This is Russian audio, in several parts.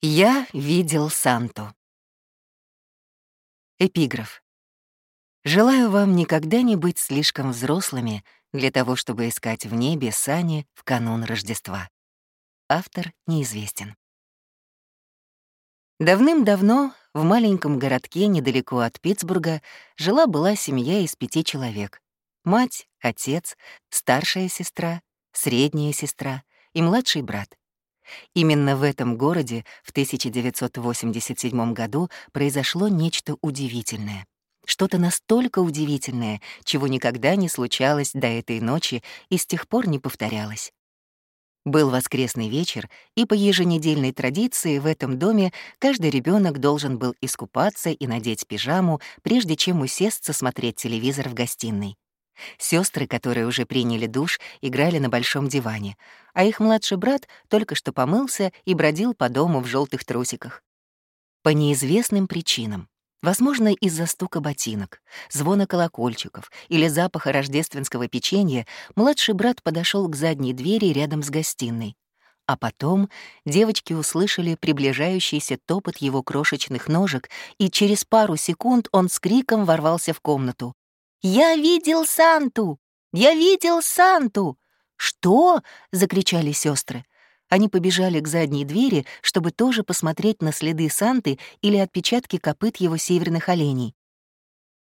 Я видел Санту. Эпиграф. Желаю вам никогда не быть слишком взрослыми для того, чтобы искать в небе сани в канун Рождества. Автор неизвестен. Давным-давно в маленьком городке недалеко от Питтсбурга жила-была семья из пяти человек. Мать, отец, старшая сестра, средняя сестра и младший брат. Именно в этом городе в 1987 году произошло нечто удивительное. Что-то настолько удивительное, чего никогда не случалось до этой ночи и с тех пор не повторялось. Был воскресный вечер, и по еженедельной традиции в этом доме каждый ребенок должен был искупаться и надеть пижаму, прежде чем усесться смотреть телевизор в гостиной. Сестры, которые уже приняли душ, играли на большом диване, а их младший брат только что помылся и бродил по дому в желтых трусиках. По неизвестным причинам, возможно, из-за стука ботинок, звона колокольчиков или запаха рождественского печенья, младший брат подошел к задней двери рядом с гостиной. А потом девочки услышали приближающийся топот его крошечных ножек, и через пару секунд он с криком ворвался в комнату. «Я видел Санту! Я видел Санту!» «Что?» — закричали сестры. Они побежали к задней двери, чтобы тоже посмотреть на следы Санты или отпечатки копыт его северных оленей.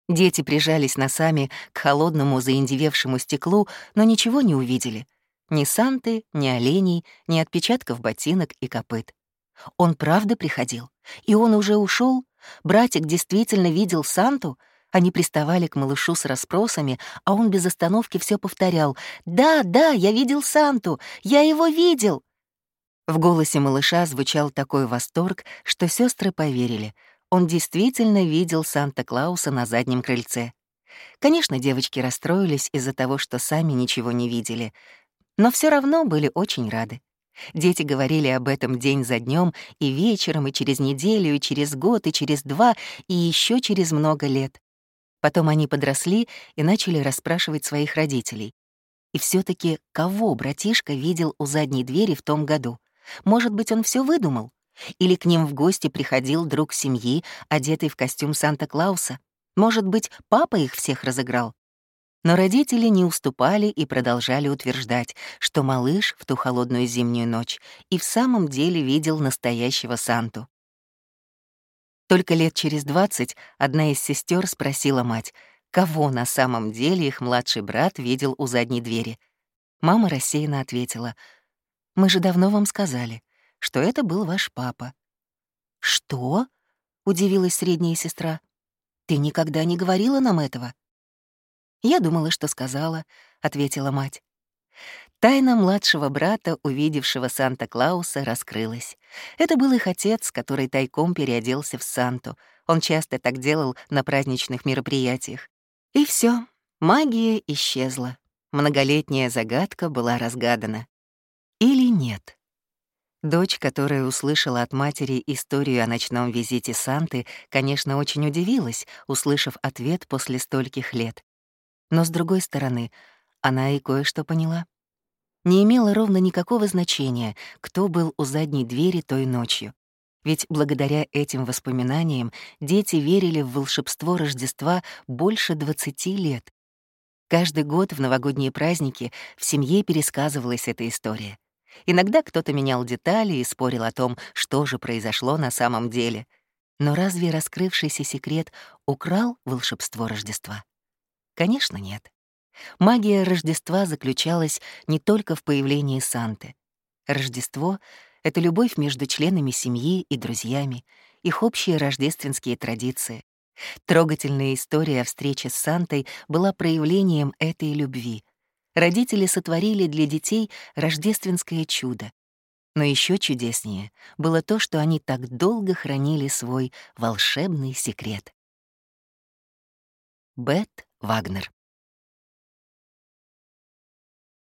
Дети прижались носами к холодному заиндевевшему стеклу, но ничего не увидели. Ни Санты, ни оленей, ни отпечатков ботинок и копыт. Он правда приходил? И он уже ушел? Братик действительно видел Санту? Они приставали к малышу с расспросами, а он без остановки все повторял. «Да, да, я видел Санту! Я его видел!» В голосе малыша звучал такой восторг, что сестры поверили. Он действительно видел Санта-Клауса на заднем крыльце. Конечно, девочки расстроились из-за того, что сами ничего не видели, но все равно были очень рады. Дети говорили об этом день за днем и вечером, и через неделю, и через год, и через два, и еще через много лет. Потом они подросли и начали расспрашивать своих родителей. И все таки кого братишка видел у задней двери в том году? Может быть, он все выдумал? Или к ним в гости приходил друг семьи, одетый в костюм Санта-Клауса? Может быть, папа их всех разыграл? Но родители не уступали и продолжали утверждать, что малыш в ту холодную зимнюю ночь и в самом деле видел настоящего Санту. Только лет через двадцать одна из сестер спросила мать, кого на самом деле их младший брат видел у задней двери. Мама рассеянно ответила, «Мы же давно вам сказали, что это был ваш папа». «Что?» — удивилась средняя сестра. «Ты никогда не говорила нам этого?» «Я думала, что сказала», — ответила мать. Тайна младшего брата, увидевшего Санта-Клауса, раскрылась. Это был их отец, который тайком переоделся в Санту. Он часто так делал на праздничных мероприятиях. И все, магия исчезла. Многолетняя загадка была разгадана. Или нет? Дочь, которая услышала от матери историю о ночном визите Санты, конечно, очень удивилась, услышав ответ после стольких лет. Но, с другой стороны, она и кое-что поняла не имело ровно никакого значения, кто был у задней двери той ночью. Ведь благодаря этим воспоминаниям дети верили в волшебство Рождества больше 20 лет. Каждый год в новогодние праздники в семье пересказывалась эта история. Иногда кто-то менял детали и спорил о том, что же произошло на самом деле. Но разве раскрывшийся секрет украл волшебство Рождества? Конечно, нет. Магия Рождества заключалась не только в появлении Санты. Рождество — это любовь между членами семьи и друзьями, их общие рождественские традиции. Трогательная история о встрече с Сантой была проявлением этой любви. Родители сотворили для детей рождественское чудо. Но еще чудеснее было то, что они так долго хранили свой волшебный секрет. Бет Вагнер